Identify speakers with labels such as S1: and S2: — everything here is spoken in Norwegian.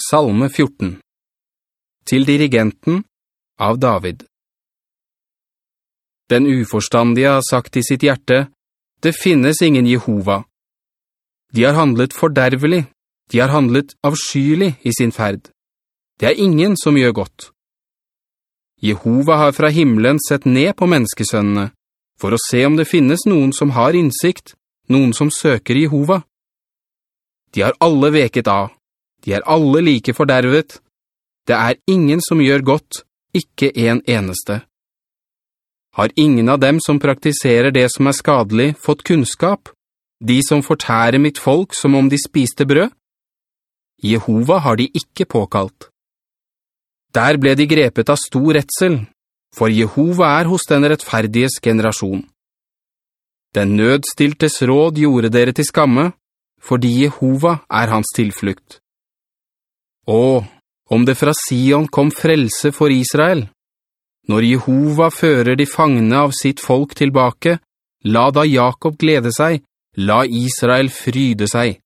S1: Salme 14 Til dirigenten av David Den uforstandige har sagt i sitt hjerte, «Det finnes ingen Jehova». De har handlet fordervelig, de har handlet avskyelig i sin ferd. Det er ingen som gjør godt. Jehova har fra himmelen sett ned på menneskesønnene, for å se om det finnes noen som har innsikt, noen som søker Jehova. De har alle veket av, de er alle like fordervet. Det er ingen som gjør godt, ikke en eneste. Har ingen av dem som praktiserer det som er skadelig fått kunnskap? De som fortærer mitt folk som om de spiste brød? Jehova har de ikke påkalt. Der ble de grepet av stor retsel, for Jehova er hos den rettferdiges generasjon. Den nødstiltes råd gjorde dere til skamme, fordi Jehova er hans tilflukt. Å, om det fra Sion kom frelse for Israel! Når Jehova fører de fangene av sitt folk tilbake, la da Jakob glede seg, la Israel fryde seg.